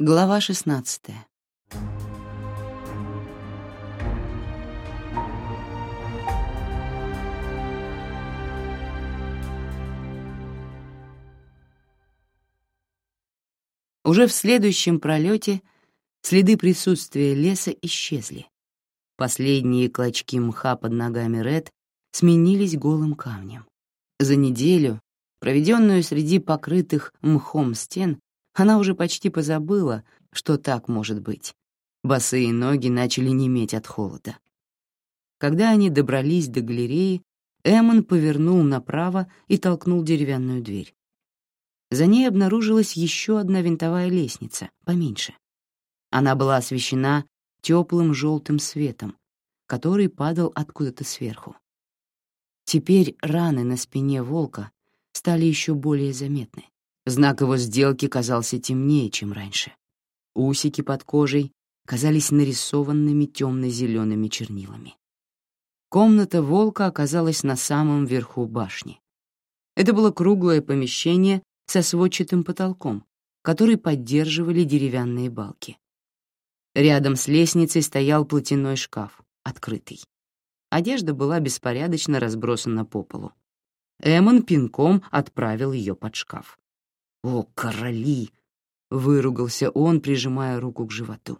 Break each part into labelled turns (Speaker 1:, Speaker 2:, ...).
Speaker 1: Глава 16. Уже в следующем пролете следы присутствия леса исчезли. Последние клочки мха под ногами Ред сменились голым камнем. За неделю, проведенную среди покрытых мхом стен, она уже почти позабыла, что так может быть. Босые ноги начали неметь от холода. Когда они добрались до галереи, Эммон повернул направо и толкнул деревянную дверь. За ней обнаружилась еще одна винтовая лестница, поменьше. Она была освещена теплым желтым светом, который падал откуда-то сверху. Теперь раны на спине волка стали еще более заметны. Знак его сделки казался темнее, чем раньше. Усики под кожей казались нарисованными темно-зелеными чернилами. Комната волка оказалась на самом верху башни. Это было круглое помещение со сводчатым потолком, который поддерживали деревянные балки. Рядом с лестницей стоял платяной шкаф, открытый. Одежда была беспорядочно разбросана по полу. Эмон пинком отправил ее под шкаф. «О, короли!» — выругался он, прижимая руку к животу.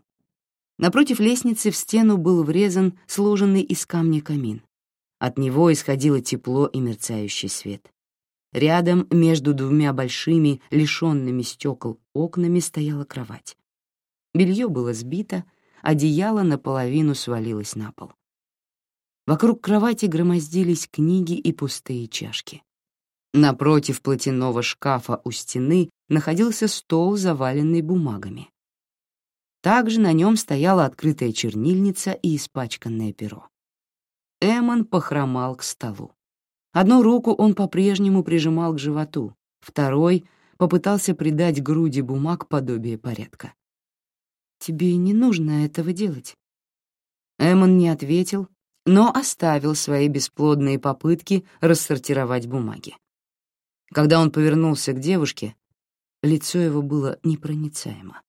Speaker 1: Напротив лестницы в стену был врезан сложенный из камня камин. От него исходило тепло и мерцающий свет. Рядом, между двумя большими, лишенными стекол окнами, стояла кровать. Белье было сбито, одеяло наполовину свалилось на пол. Вокруг кровати громоздились книги и пустые чашки. Напротив платяного шкафа у стены находился стол, заваленный бумагами. Также на нем стояла открытая чернильница и испачканное перо. Эмон похромал к столу. Одну руку он по-прежнему прижимал к животу, второй попытался придать груди бумаг подобие порядка. «Тебе не нужно этого делать». Эмон не ответил, но оставил свои бесплодные попытки рассортировать бумаги. Когда он повернулся к девушке, лицо его было непроницаемо.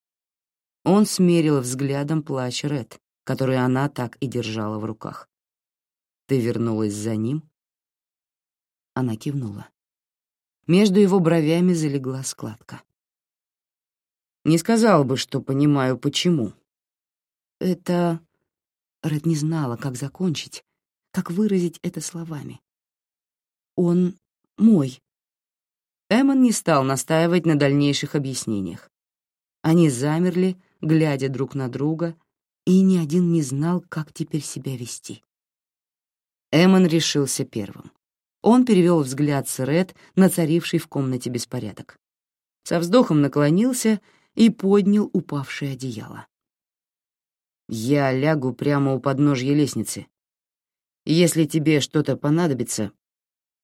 Speaker 1: Он смерил взглядом плащ Ред, который она так и держала в руках. «Ты вернулась за ним?» Она кивнула. Между его бровями залегла складка. «Не сказал бы, что понимаю, почему». «Это...» Ред не знала, как закончить, как выразить это словами. «Он мой», Эммон не стал настаивать на дальнейших объяснениях. Они замерли, глядя друг на друга, и ни один не знал, как теперь себя вести. Эммон решился первым. Он перевел взгляд с Ред на царивший в комнате беспорядок. Со вздохом наклонился и поднял упавшее одеяло. «Я лягу прямо у подножья лестницы. Если тебе что-то понадобится...»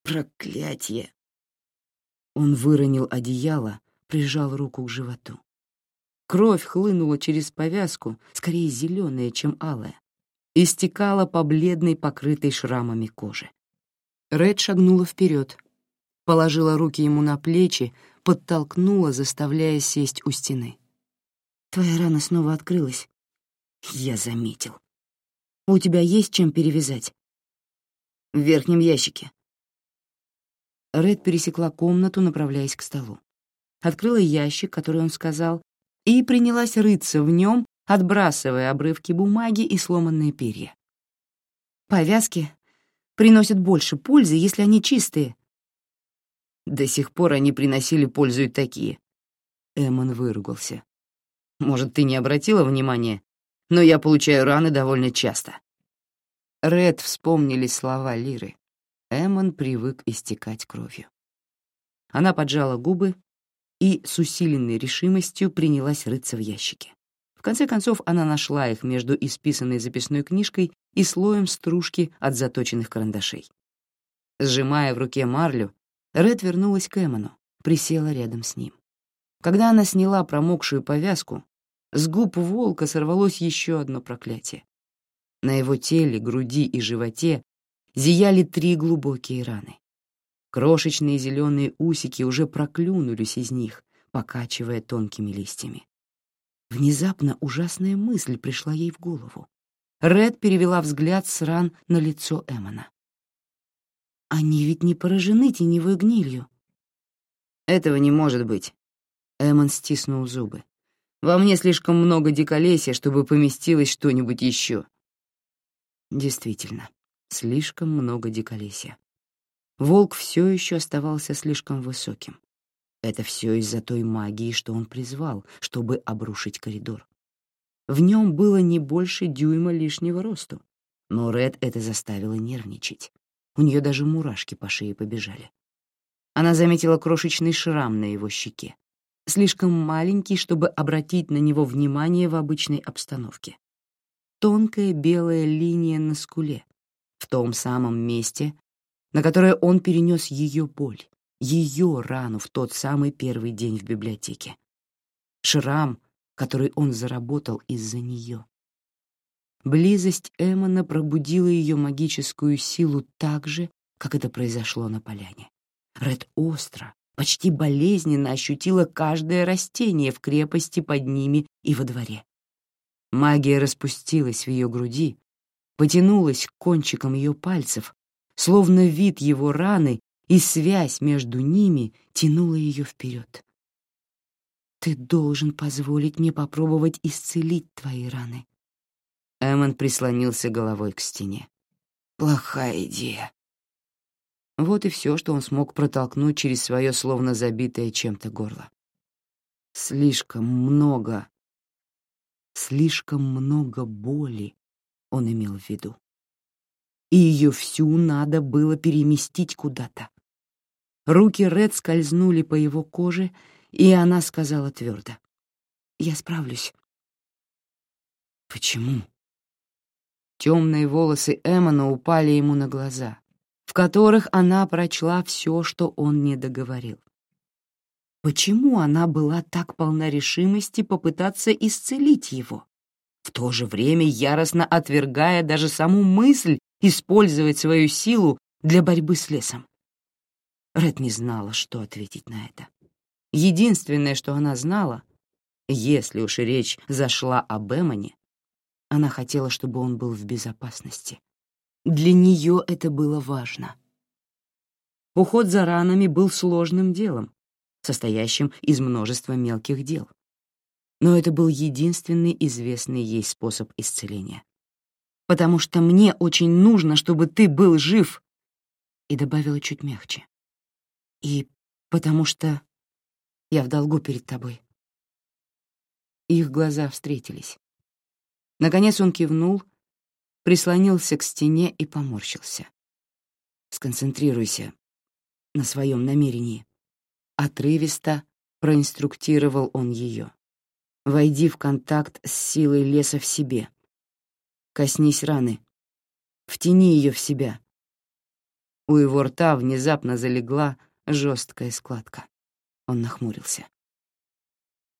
Speaker 1: «Проклятие!» Он выронил одеяло, прижал руку к животу. Кровь хлынула через повязку, скорее зеленая, чем алая, и стекала по бледной, покрытой шрамами коже. Ред шагнула вперед, положила руки ему на плечи, подтолкнула, заставляя сесть у стены. «Твоя рана снова открылась». «Я заметил». «У тебя есть чем перевязать?» «В верхнем ящике», Ред пересекла комнату, направляясь к столу. Открыла ящик, который он сказал, и принялась рыться в нем, отбрасывая обрывки бумаги и сломанные перья. «Повязки приносят больше пользы, если они чистые». До сих пор они приносили пользу и такие. Эммон выругался. «Может, ты не обратила внимания, но я получаю раны довольно часто». Ред вспомнили слова Лиры. Эммон привык истекать кровью. Она поджала губы и с усиленной решимостью принялась рыться в ящике. В конце концов, она нашла их между исписанной записной книжкой и слоем стружки от заточенных карандашей. Сжимая в руке марлю, Ред вернулась к Эммону, присела рядом с ним. Когда она сняла промокшую повязку, с губ волка сорвалось еще одно проклятие. На его теле, груди и животе зияли три глубокие раны. Крошечные зеленые усики уже проклюнулись из них, покачивая тонкими листьями. Внезапно ужасная мысль пришла ей в голову. Ред перевела взгляд с ран на лицо Эмона. «Они ведь не поражены теневой гнилью».
Speaker 2: «Этого не может быть». Эмон стиснул зубы. «Во мне слишком много диколесья, чтобы поместилось что-нибудь еще». Действительно, слишком много диколесья. Волк все еще оставался слишком высоким. Это все из-за той магии, что он призвал, чтобы обрушить коридор. В нем было не больше дюйма лишнего росту, но Ред это заставило нервничать. У нее даже мурашки по шее побежали. Она заметила крошечный шрам на его щеке, слишком маленький, чтобы обратить на него внимание в обычной обстановке. Тонкая белая линия на скуле, том самом месте, на которое он перенес ее боль, ее рану в тот самый первый день в библиотеке. Шрам, который он заработал из-за нее. Близость Эммона пробудила ее магическую силу так же, как это произошло на поляне. Ред остро, почти болезненно ощутила каждое растение в крепости под ними и во дворе. Магия распустилась в ее груди, потянулась к кончикам ее пальцев, словно вид его раны и связь между ними тянула ее вперед. «Ты должен позволить мне попробовать исцелить твои раны». Эммон прислонился головой к стене. «Плохая идея». Вот и все, что он смог протолкнуть через свое словно забитое чем-то горло. Слишком много, слишком много боли он имел в виду и ее всю надо было переместить куда-то. Руки Ред скользнули по его коже, и она сказала твердо. «Я справлюсь». «Почему?» Темные волосы Эммона упали ему на глаза, в которых она прочла все, что он не договорил. Почему она была так полна решимости попытаться исцелить его, в то же время яростно отвергая даже саму мысль использовать свою силу для борьбы с лесом. Ред не знала, что ответить на это. Единственное, что она знала, если уж речь зашла об Эмоне, она хотела, чтобы он был в безопасности. Для нее это было важно. Уход за ранами был сложным делом, состоящим из множества мелких дел. Но это был единственный известный ей способ исцеления потому что мне очень нужно, чтобы ты был жив», и добавила чуть мягче. «И потому что я в долгу перед тобой». Их глаза встретились. Наконец он кивнул, прислонился к стене и поморщился. «Сконцентрируйся на своем намерении». Отрывисто проинструктировал он ее. «Войди в контакт с силой леса в себе» Коснись раны. Втяни ее в себя. У его рта внезапно залегла жесткая складка. Он нахмурился.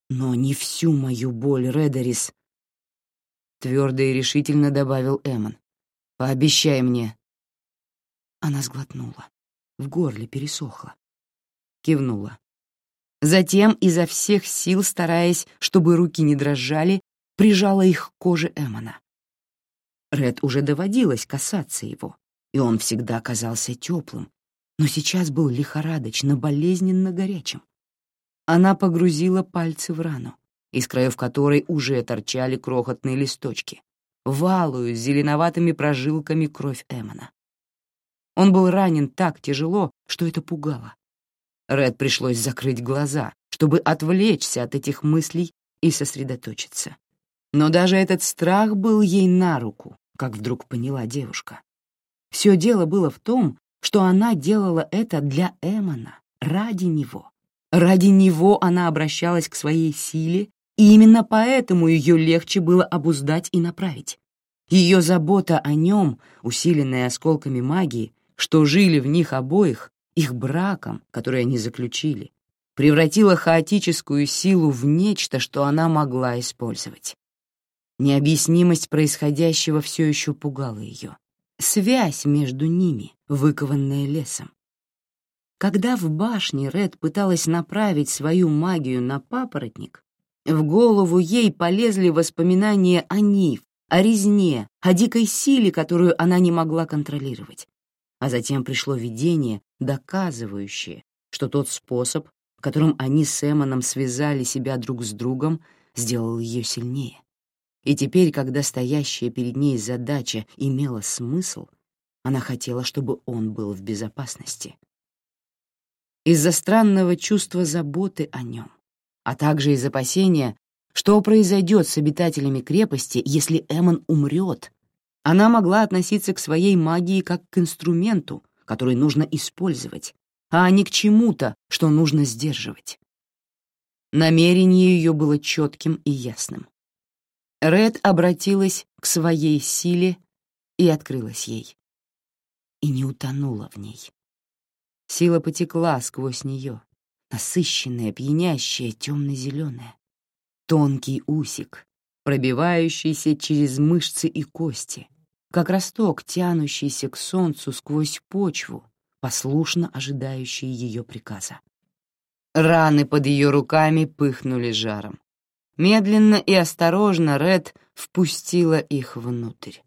Speaker 2: «Но не всю мою боль, Редерис», — твердо и решительно добавил Эмон. «Пообещай мне». Она сглотнула. В горле пересохло. Кивнула. Затем, изо всех сил стараясь, чтобы руки не дрожали, прижала их к коже Эмона. Ред уже доводилось касаться его, и он всегда казался теплым, но сейчас был лихорадочно, болезненно горячим. Она погрузила пальцы в рану, из краев которой уже торчали крохотные листочки, валую с зеленоватыми прожилками кровь Эмона. Он был ранен так тяжело, что это пугало. Ред пришлось закрыть глаза, чтобы отвлечься от этих мыслей и сосредоточиться. Но даже этот страх был ей на руку, как вдруг поняла девушка. Все дело было в том, что она делала это для Эмона, ради него. Ради него она обращалась к своей силе, и именно поэтому ее легче было обуздать и направить. Ее забота о нем, усиленная осколками магии, что жили в них обоих, их браком, который они заключили, превратила хаотическую силу в нечто, что она могла использовать. Необъяснимость происходящего все еще пугала ее. Связь между ними, выкованная лесом. Когда в башне Ред пыталась направить свою магию на папоротник,
Speaker 1: В голову ей полезли воспоминания о Нив, о резне, о дикой силе, которую она не могла контролировать. А затем пришло видение, доказывающее, что тот способ, которым они с Эмоном связали себя друг с другом, сделал ее сильнее. И теперь, когда стоящая перед ней задача имела смысл, она хотела, чтобы он был в безопасности. Из-за странного чувства заботы о нем, а также из опасения, что произойдет с обитателями крепости, если Эмон умрет, она могла относиться к своей магии как к инструменту, который нужно использовать, а не к чему-то, что нужно сдерживать. Намерение ее было четким и ясным. Ред обратилась к своей силе и открылась ей. И не утонула в ней. Сила потекла сквозь нее, насыщенная, пьянящая, темно-зеленая. Тонкий усик, пробивающийся через мышцы и кости, как росток, тянущийся к солнцу сквозь почву, послушно ожидающий ее приказа. Раны под ее руками пыхнули жаром. Медленно и осторожно Ред впустила их внутрь.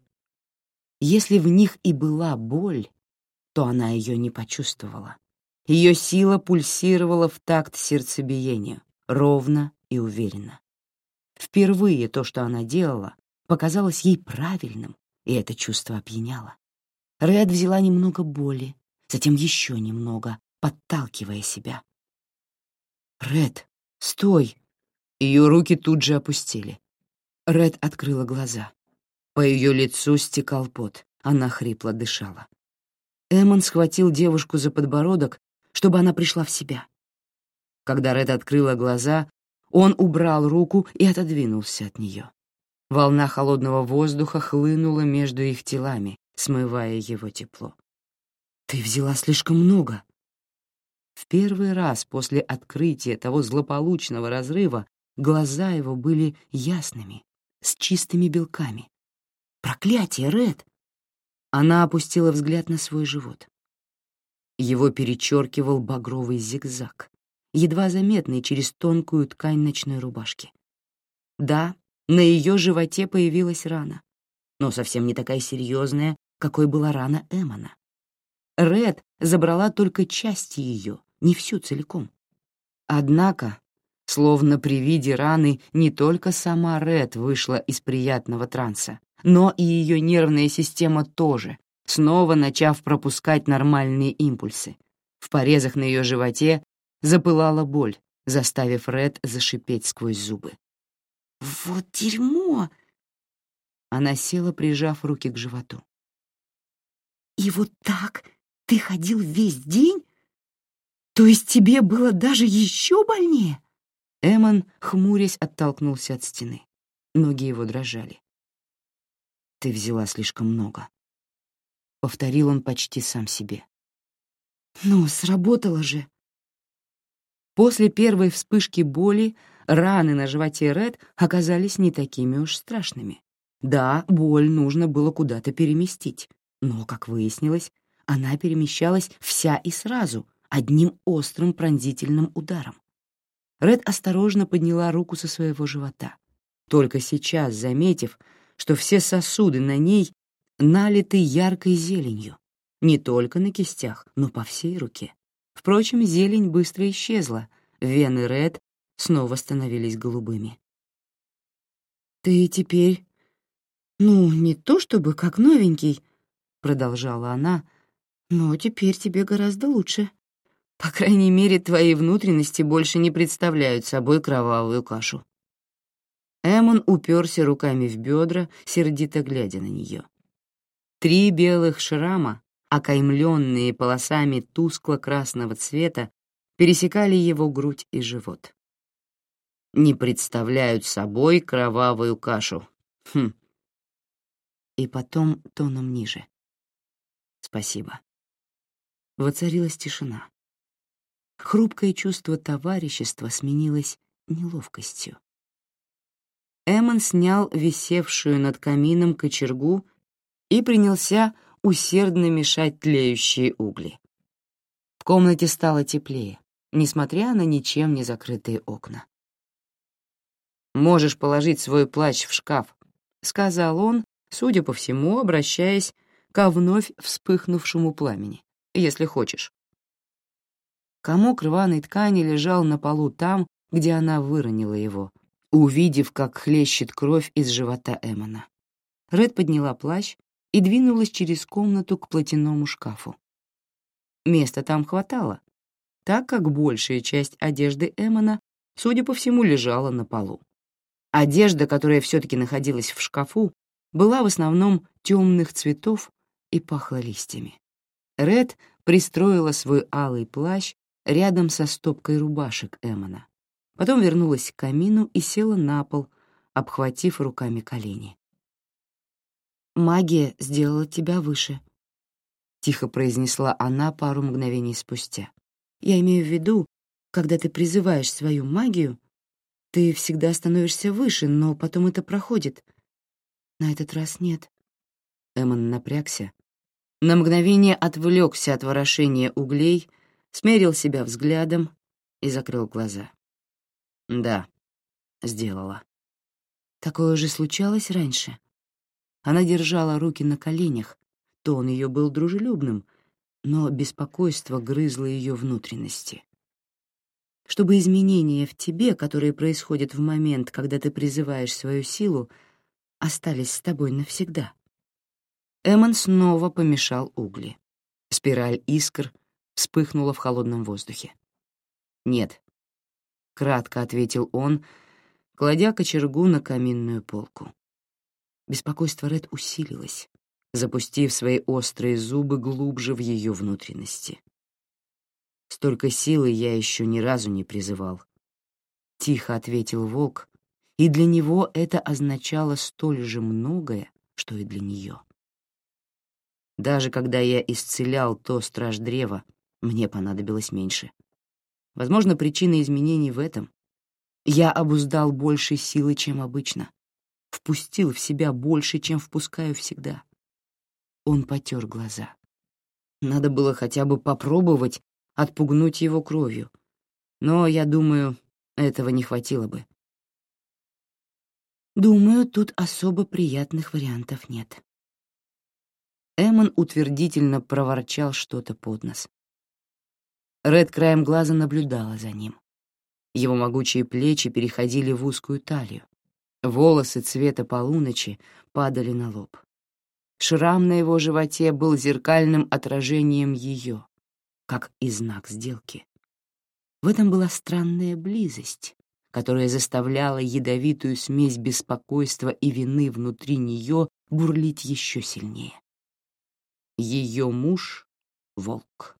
Speaker 1: Если в них и была боль, то она ее не почувствовала. Ее сила пульсировала в такт сердцебиению, ровно и уверенно. Впервые то, что она делала, показалось ей правильным, и это чувство опьяняло. Ред взяла немного боли, затем еще немного, подталкивая себя. «Ред, стой!» Ее руки тут же опустили. Ред открыла глаза. По ее лицу стекал пот, она хрипло дышала. Эммон схватил девушку за подбородок, чтобы она пришла в себя. Когда Ред открыла глаза, он убрал руку и отодвинулся от нее. Волна холодного воздуха хлынула между их телами, смывая его тепло. «Ты взяла слишком много». В первый раз после открытия того злополучного разрыва Глаза его были ясными, с чистыми белками. «Проклятие, Ред!» Она опустила взгляд на свой живот. Его перечеркивал багровый зигзаг, едва заметный через тонкую ткань ночной рубашки. Да, на ее животе появилась рана, но совсем не такая серьезная, какой была рана Эмона. Ред забрала только часть ее, не всю целиком. Однако Словно при виде раны не только сама Ред вышла из приятного транса, но и ее нервная система тоже, снова начав пропускать нормальные импульсы. В порезах на ее животе запылала боль, заставив Ред зашипеть сквозь зубы. «Вот дерьмо!» Она села, прижав руки к животу. «И вот так ты ходил весь день? То есть тебе было даже еще больнее?» Эмон, хмурясь, оттолкнулся от стены. Ноги его дрожали. «Ты взяла слишком много», — повторил он почти сам себе. «Ну, сработало же!» После первой вспышки боли раны на животе Ред оказались не такими уж страшными. Да, боль нужно было куда-то переместить, но, как выяснилось, она перемещалась вся и сразу, одним острым пронзительным ударом. Ред осторожно подняла руку со своего живота, только сейчас заметив, что все сосуды на ней налиты яркой зеленью, не только на кистях, но по всей руке. Впрочем, зелень быстро исчезла, вены Ред снова становились голубыми. «Ты теперь, ну, не то чтобы как новенький», — продолжала она, — «но теперь тебе гораздо лучше». По крайней мере, твои внутренности больше не представляют собой кровавую кашу. Эмон уперся руками в бедра, сердито глядя на нее. Три белых шрама, окаймленные полосами тускло-красного цвета, пересекали его грудь и живот. Не представляют собой кровавую кашу. Хм. И потом тоном ниже. Спасибо. Воцарилась тишина. Хрупкое чувство товарищества сменилось неловкостью. Эммон снял висевшую над камином кочергу и принялся усердно мешать тлеющие угли. В комнате стало теплее, несмотря на ничем не закрытые окна.
Speaker 2: «Можешь положить свой плащ в шкаф», — сказал он, судя по всему, обращаясь ко вновь вспыхнувшему пламени, если хочешь. Комок рваной ткани лежал на полу там, где она выронила его, увидев, как хлещет кровь из живота Эмона. Ред подняла плащ и двинулась через комнату к платяному шкафу. Места там хватало, так как большая часть одежды Эмона, судя по всему, лежала на полу. Одежда, которая все-таки находилась в шкафу, была в основном темных цветов и пахла листьями. Ред пристроила свой алый плащ рядом со стопкой рубашек Эмона. Потом вернулась к камину и села на пол, обхватив руками колени. «Магия сделала тебя выше», — тихо произнесла она пару мгновений спустя. «Я имею в виду, когда ты призываешь свою магию, ты всегда становишься выше, но потом это проходит. На этот раз нет». Эмон напрягся, на мгновение отвлекся от ворошения углей — смерил себя взглядом и закрыл глаза. Да, сделала. Такое уже случалось раньше. Она держала руки на коленях, тон ее был дружелюбным, но беспокойство грызло ее внутренности. Чтобы изменения в тебе, которые происходят в момент, когда ты призываешь свою силу, остались с тобой навсегда. Эммон снова помешал угли. Спираль искр вспыхнуло в холодном воздухе. «Нет», — кратко ответил он, кладя кочергу на каминную полку. Беспокойство Ред усилилось, запустив свои острые зубы глубже в ее внутренности. «Столько силы я еще ни разу не призывал», — тихо ответил волк, и для него это означало столь же многое, что и для нее. Даже когда я исцелял то страж древа, мне понадобилось меньше. Возможно, причина изменений в этом. Я обуздал больше силы, чем обычно. Впустил в себя больше, чем впускаю всегда. Он потер глаза. Надо было хотя бы попробовать отпугнуть его кровью. Но, я думаю, этого не хватило бы. Думаю, тут особо приятных вариантов нет. Эмон утвердительно проворчал что-то под нос. Ред краем глаза наблюдала за ним. Его могучие плечи переходили в узкую талию. Волосы цвета полуночи падали на лоб. Шрам на его животе был зеркальным отражением ее, как и знак сделки. В этом была странная близость, которая заставляла ядовитую смесь беспокойства и вины внутри нее бурлить еще сильнее. Ее муж — волк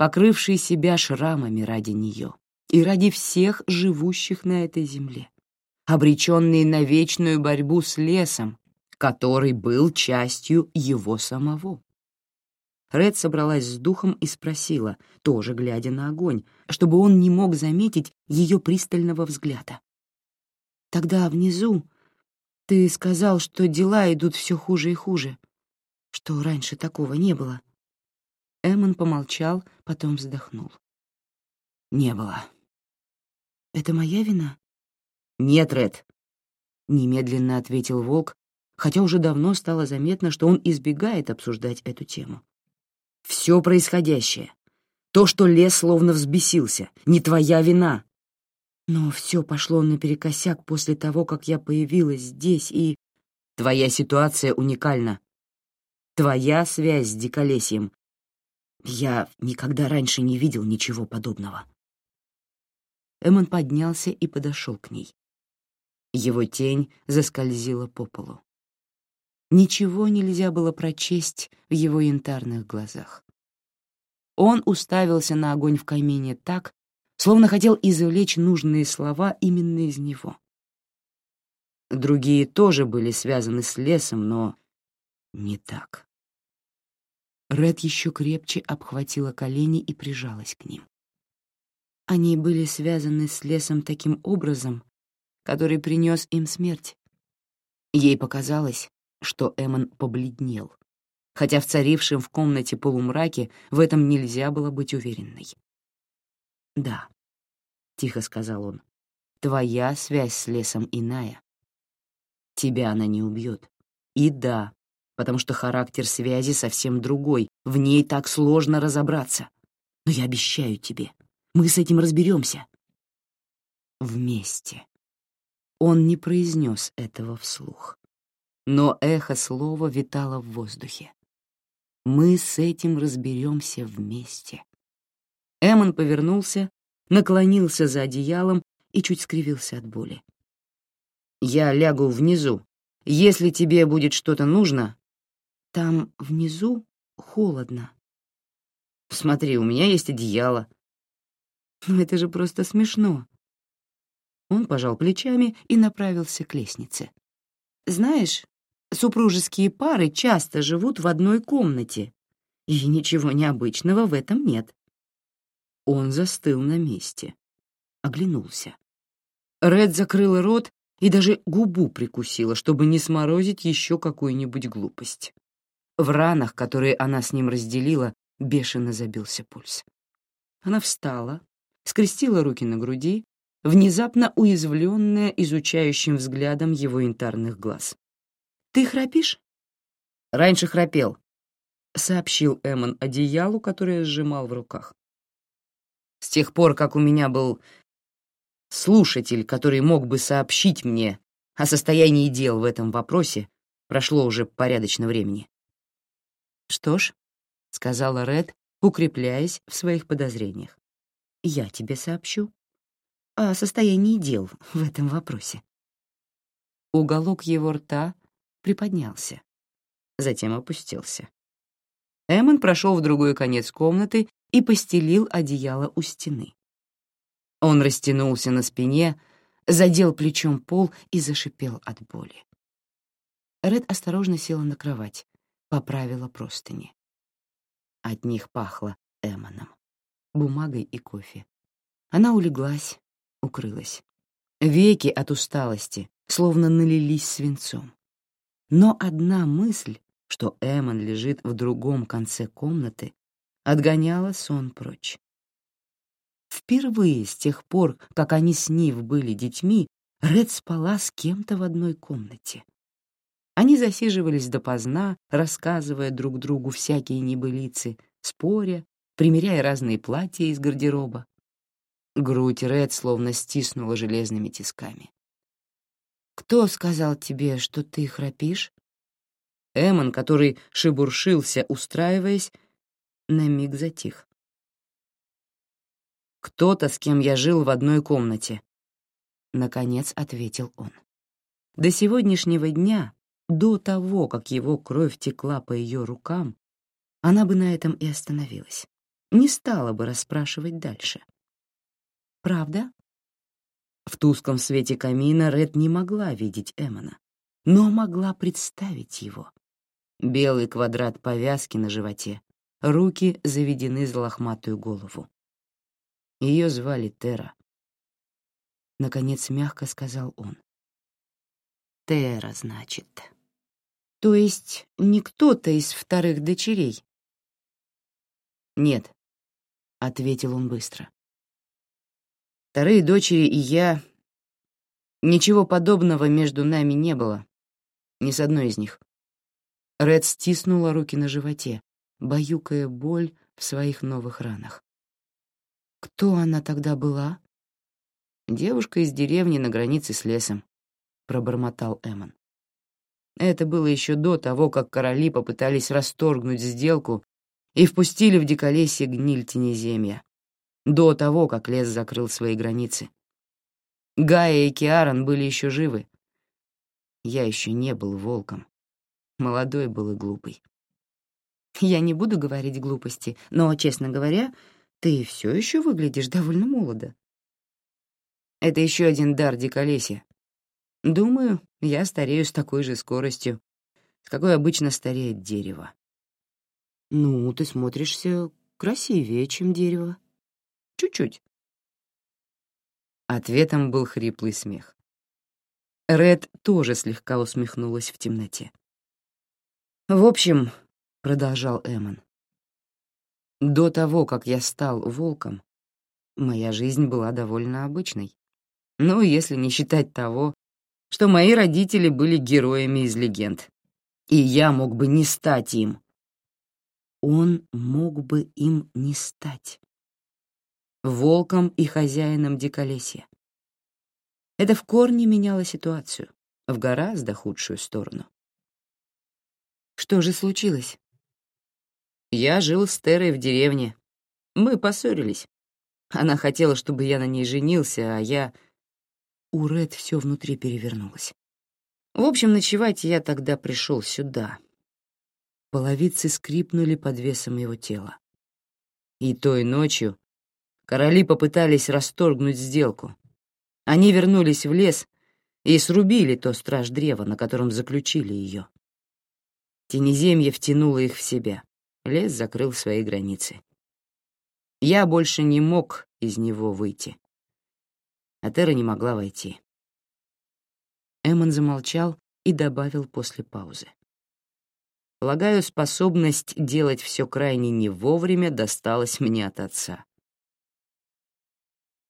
Speaker 2: покрывший себя шрамами ради нее и ради всех живущих на этой земле, обреченный на вечную борьбу с лесом, который был частью его самого. Ред собралась с духом и спросила, тоже глядя на огонь, чтобы он не мог заметить ее пристального взгляда. «Тогда внизу ты сказал, что дела идут все хуже и хуже, что раньше такого не было. Эммон помолчал, потом вздохнул. «Не было». «Это моя вина?» «Нет, Ред», — немедленно ответил Волк, хотя уже давно стало заметно, что он избегает обсуждать эту тему. «Все происходящее, то, что лес словно взбесился, не твоя вина». «Но все пошло наперекосяк после того, как я появилась здесь, и...» «Твоя ситуация уникальна. Твоя связь с Диколесьем я никогда раньше не видел ничего подобного. Эммон поднялся и подошел к ней. Его тень заскользила по полу. Ничего нельзя было прочесть в его янтарных глазах. Он уставился на огонь в камине так, словно хотел извлечь нужные слова именно из него. Другие тоже были связаны с лесом, но не так. Ред еще крепче обхватила колени и прижалась к ним. Они были связаны с лесом таким образом, который принес им смерть. Ей показалось, что Эмон побледнел, хотя в царившем в комнате полумраке в этом нельзя было быть уверенной. «Да», — тихо сказал он,
Speaker 1: твоя связь с лесом иная. Тебя она не убьет. И да, потому что характер связи совсем другой, в ней так сложно разобраться. Но я обещаю тебе, мы с этим разберемся. Вместе. Он не произнес этого вслух. Но эхо слова витало в воздухе. Мы с этим разберемся вместе. Эмон повернулся, наклонился за одеялом и чуть скривился от боли. «Я лягу внизу. Если тебе будет что-то нужно...» «Там внизу холодно». «Смотри, у меня есть одеяло». «Ну это же просто смешно». Он пожал плечами и направился к лестнице. «Знаешь, супружеские пары часто живут в одной комнате, и ничего необычного в этом нет». Он застыл на месте, оглянулся. Ред закрыла рот и даже губу прикусила, чтобы не сморозить еще какую-нибудь глупость. В ранах, которые она с ним разделила, бешено забился пульс. Она встала, скрестила руки на груди, внезапно уязвленная изучающим взглядом его янтарных глаз. «Ты храпишь?» «Раньше храпел», — сообщил Эмон одеялу, которое сжимал в руках. «С тех пор, как у меня был слушатель, который мог бы сообщить мне о состоянии дел в этом вопросе, прошло уже порядочно времени. «Что ж», — сказала Ред, укрепляясь в своих подозрениях, «я тебе сообщу о состоянии дел в этом вопросе». Уголок его рта приподнялся, затем опустился. Эммон прошел в другой конец комнаты и постелил одеяло у стены. Он растянулся на спине, задел плечом пол и зашипел от боли. Ред осторожно села на кровать, поправила простыни. От них пахло Эмоном, бумагой и кофе. Она улеглась, укрылась. Веки от усталости словно налились свинцом. Но одна мысль, что Эмон лежит в другом конце комнаты, отгоняла сон прочь. Впервые с тех пор, как они с Нив были детьми, Ред спала с кем-то в одной комнате. Они засиживались допоздна, рассказывая друг другу всякие небылицы, споря, примеряя разные платья из гардероба. Грудь Ред словно стиснула железными тисками. «Кто сказал тебе, что ты храпишь?» Эмон, который шебуршился, устраиваясь, на миг затих. Кто-то, с кем я жил в одной комнате. Наконец ответил он. До сегодняшнего дня, до того, как его кровь текла по ее рукам, она бы на этом и остановилась. Не стала бы расспрашивать дальше. «Правда?» В тусклом свете камина Ред не могла видеть Эмона, но могла представить его. Белый квадрат повязки на животе, руки заведены за лохматую голову. Ее звали Тера. Наконец мягко сказал он. Тера, значит. То есть не кто-то из вторых дочерей? Нет, ответил он быстро. Вторые дочери и я... Ничего подобного между нами не было. Ни с одной из них. Ред стиснула руки на животе, баюкая боль в своих новых ранах. Кто она тогда была? Девушка из деревни на границе с лесом, пробормотал Эмон. Это было еще до того, как короли попытались расторгнуть сделку и впустили в диколесье гниль тенеземья. До того, как лес закрыл свои границы. Гая и Киаран были еще живы. Я еще не был волком. Молодой был и глупый. Я не буду говорить глупости, но, честно говоря, ты все еще выглядишь довольно молодо. Это еще один дар диколесья. Думаю, я старею с такой же скоростью, с какой обычно стареет дерево. Ну, ты смотришься красивее, чем дерево. Чуть-чуть. Ответом был хриплый смех. Ред тоже слегка усмехнулась в темноте. «В общем», — продолжал Эмон, до того, как я стал волком, моя жизнь была довольно обычной.
Speaker 2: Ну, если не считать того, что мои родители были героями из легенд, и я мог бы не стать им. Он мог бы им не стать. Волком и хозяином диколесья. Это в корне меняло ситуацию, в гораздо худшую сторону. Что же случилось? Я жил с Терой в деревне. Мы поссорились. Она хотела, чтобы я на ней женился, а я... У Ред все внутри перевернулось. В общем, ночевать я тогда пришел сюда. Половицы скрипнули под весом его тела. И той ночью короли попытались расторгнуть сделку. Они вернулись в лес и срубили то страж древа, на котором заключили ее. Тенеземье втянуло их в себя. Лес закрыл свои границы. Я больше не мог из него выйти. А Тера не могла войти. Эммон замолчал и добавил после паузы. Полагаю, способность делать все крайне не вовремя досталась мне от отца.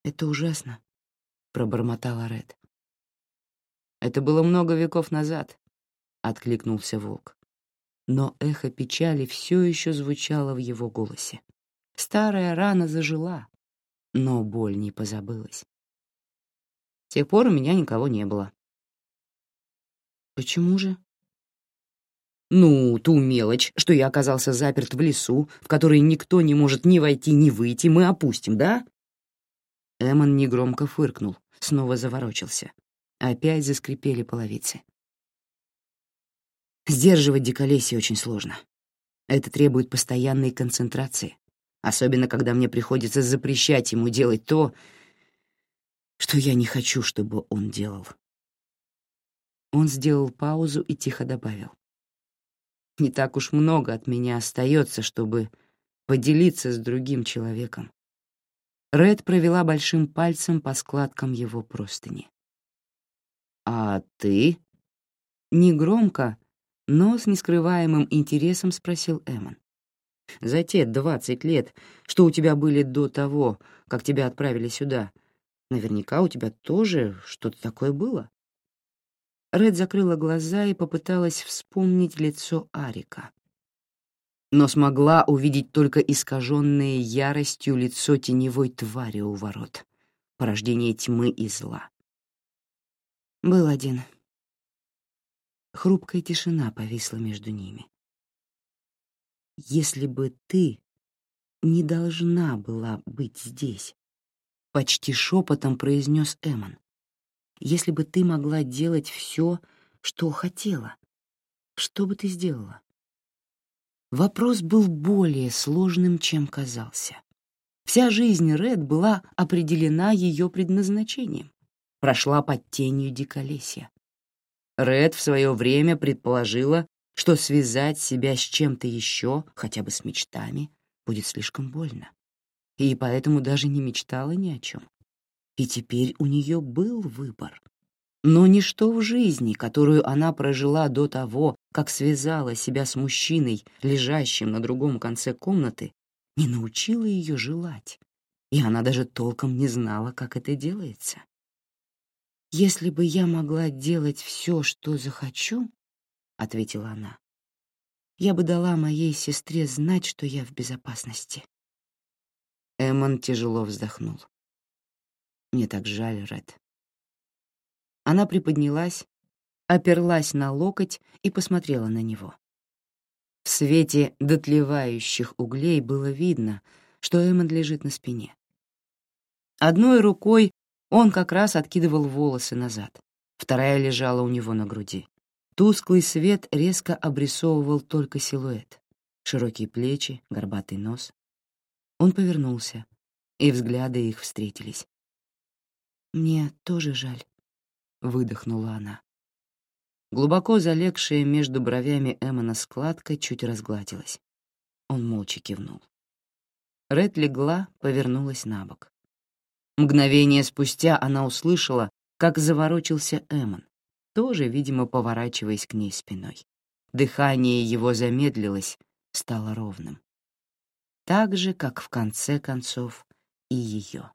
Speaker 2: «Это ужасно», — пробормотала Ред. «Это было много веков назад», — откликнулся волк. Но эхо печали все еще звучало в его голосе. Старая рана зажила, но боль не позабылась. С тех пор у меня никого не было. Почему же? Ну, ту мелочь, что я оказался заперт в лесу, в который никто не может ни войти, ни выйти, мы опустим, да? Эмон негромко фыркнул, снова заворочился. Опять заскрипели половицы. Сдерживать диколесье очень сложно. Это требует постоянной концентрации, особенно когда мне приходится запрещать ему делать то, что я не хочу, чтобы он делал. Он сделал паузу и тихо добавил. «Не так уж много от меня остается, чтобы поделиться с другим человеком». Ред провела большим пальцем по складкам его простыни. «А ты?» Негромко, но с нескрываемым интересом спросил Эмон. «За те двадцать лет, что у тебя были до того, как тебя отправили сюда, наверняка у тебя тоже что-то такое было?» Ред закрыла глаза и попыталась вспомнить лицо Арика. Но смогла увидеть только искаженное яростью лицо теневой твари у ворот, порождение тьмы и зла. Был один. Хрупкая тишина повисла между ними. «Если бы ты не должна была быть здесь», — почти шепотом произнес Эмон если бы ты могла делать все, что хотела, что бы ты сделала? Вопрос был более сложным, чем казался. Вся жизнь Ред была определена ее предназначением, прошла под тенью диколесья. Ред в свое время предположила, что связать себя с чем-то еще, хотя бы с мечтами, будет слишком больно. И поэтому даже не мечтала ни о чем. И теперь у нее был выбор. Но ничто в жизни, которую она прожила до того, как связала себя с мужчиной, лежащим на другом конце комнаты, не научило ее желать, и она даже толком не знала, как это делается. «Если бы я могла делать все, что захочу», — ответила она, — «я бы дала моей сестре знать, что я в безопасности». Эммон тяжело вздохнул. Мне так жаль, Ред. Она приподнялась, оперлась на локоть и посмотрела на него. В свете дотлевающих углей было видно, что Эммонд лежит на спине. Одной рукой он как раз откидывал волосы назад, вторая лежала у него на груди. Тусклый свет резко обрисовывал только силуэт, широкие плечи, горбатый нос. Он повернулся, и взгляды их встретились. «Мне тоже жаль», — выдохнула она. Глубоко залегшая между бровями Эммона складка чуть разгладилась. Он молча кивнул. Ред легла, повернулась на бок. Мгновение спустя она услышала, как заворочился Эммон, тоже, видимо, поворачиваясь к ней спиной. Дыхание его замедлилось, стало ровным. Так же, как в конце концов и ее.